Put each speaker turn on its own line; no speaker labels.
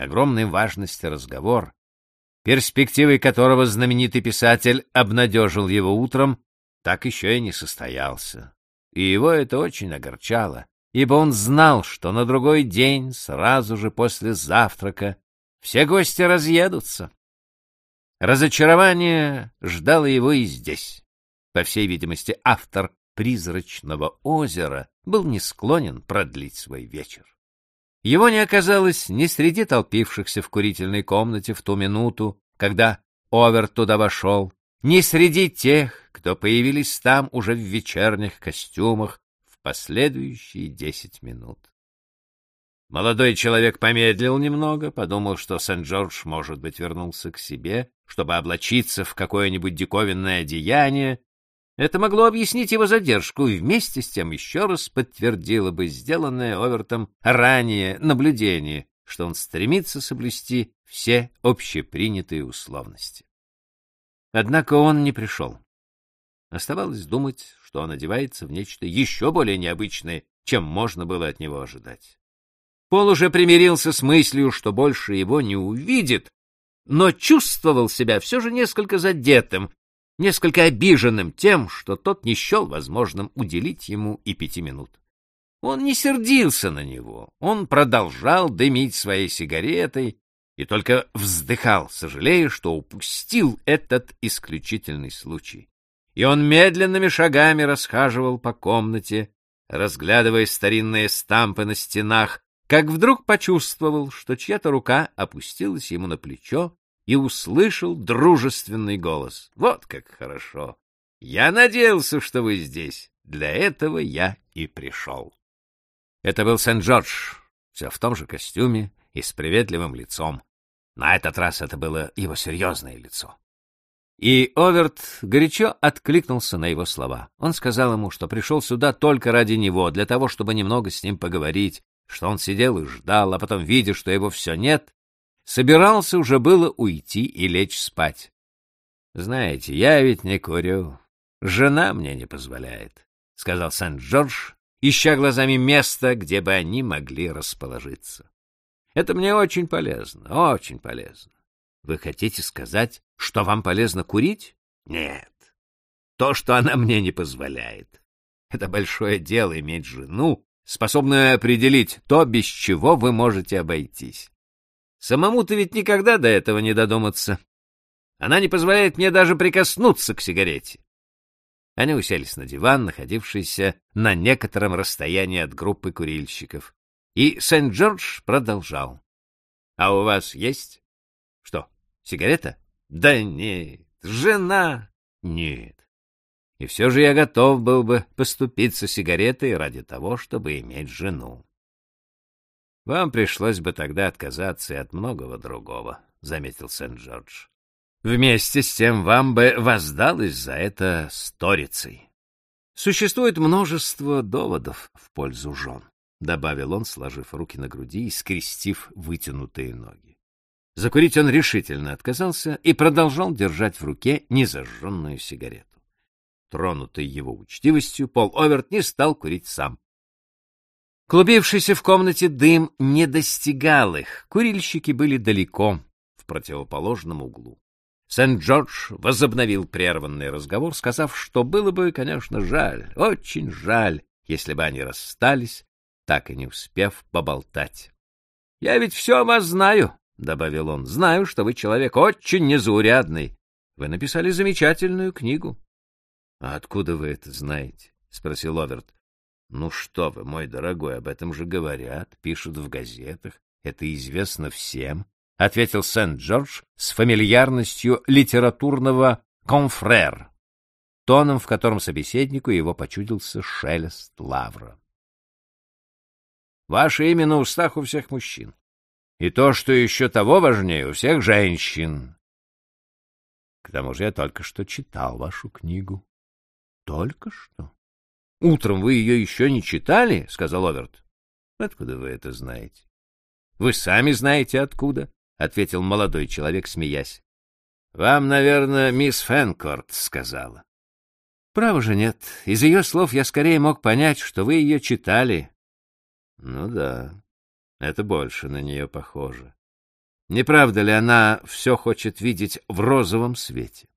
огромной важности разговор, перспективой которого знаменитый писатель обнадежил его утром, так еще и не состоялся. И его это очень огорчало, ибо он знал, что на другой день, сразу же после завтрака, все гости разъедутся. Разочарование ждало его и здесь. По всей видимости, автор «Призрачного озера» был не склонен продлить свой вечер. Его не оказалось ни среди толпившихся в курительной комнате в ту минуту, когда Овер туда вошел, ни среди тех, кто появились там уже в вечерних костюмах в последующие десять минут. Молодой человек помедлил немного, подумал, что Сент-Джордж, может быть, вернулся к себе, чтобы облачиться в какое-нибудь диковинное одеяние, это могло объяснить его задержку и вместе с тем еще раз подтвердило бы сделанное Овертом ранее наблюдение, что он стремится соблюсти все общепринятые условности. Однако он не пришел. Оставалось думать, что он одевается в нечто еще более необычное, чем можно было от него ожидать. Пол уже примирился с мыслью, что больше его не увидит, но чувствовал себя все же несколько задетым несколько обиженным тем, что тот не счел возможным уделить ему и пяти минут. Он не сердился на него, он продолжал дымить своей сигаретой и только вздыхал, сожалея, что упустил этот исключительный случай. И он медленными шагами расхаживал по комнате, разглядывая старинные стампы на стенах, как вдруг почувствовал, что чья-то рука опустилась ему на плечо и услышал дружественный голос. «Вот как хорошо! Я надеялся, что вы здесь. Для этого я и пришел». Это был Сент-Джордж, все в том же костюме и с приветливым лицом. На этот раз это было его серьезное лицо. И Оверт горячо откликнулся на его слова. Он сказал ему, что пришел сюда только ради него, для того, чтобы немного с ним поговорить, что он сидел и ждал, а потом, видя, что его все нет, Собирался уже было уйти и лечь спать. «Знаете, я ведь не курю. Жена мне не позволяет», — сказал Сент-Джордж, ища глазами место, где бы они могли расположиться. «Это мне очень полезно, очень полезно. Вы хотите сказать, что вам полезно курить? Нет. То, что она мне не позволяет. Это большое дело иметь жену, способную определить то, без чего вы можете обойтись. Самому-то ведь никогда до этого не додуматься. Она не позволяет мне даже прикоснуться к сигарете. Они уселись на диван, находившийся на некотором расстоянии от группы курильщиков. И Сент-Джордж продолжал. — А у вас есть? — Что, сигарета? — Да нет. Жена? — Нет. И все же я готов был бы поступиться сигаретой ради того, чтобы иметь жену. Вам пришлось бы тогда отказаться и от многого другого, — заметил Сент-Джордж. Вместе с тем вам бы воздалось за это сторицей. Существует множество доводов в пользу жен, — добавил он, сложив руки на груди и скрестив вытянутые ноги. Закурить он решительно отказался и продолжал держать в руке незажженную сигарету. Тронутый его учтивостью, Пол Оверт не стал курить сам, Клубившийся в комнате дым не достигал их, курильщики были далеко, в противоположном углу. Сент-Джордж возобновил прерванный разговор, сказав, что было бы, конечно, жаль, очень жаль, если бы они расстались, так и не успев поболтать. — Я ведь все о вас знаю, — добавил он, — знаю, что вы человек очень незаурядный. Вы написали замечательную книгу. — А откуда вы это знаете? — спросил Оверт. Ну что вы, мой дорогой, об этом же говорят, пишут в газетах. Это известно всем, — ответил Сент-Джордж с фамильярностью литературного «конфрер», тоном, в котором собеседнику его почудился шелест лавра. Ваше имя на устах у всех мужчин. И то, что еще того важнее, у всех женщин. К тому же я только что читал вашу книгу. Только что? — Утром вы ее еще не читали? — сказал Оверт. — Откуда вы это знаете? — Вы сами знаете откуда, — ответил молодой человек, смеясь. — Вам, наверное, мисс Фенкорт сказала. — Право же нет. Из ее слов я скорее мог понять, что вы ее читали. — Ну да, это больше на нее похоже. Не правда ли она все хочет видеть в розовом свете?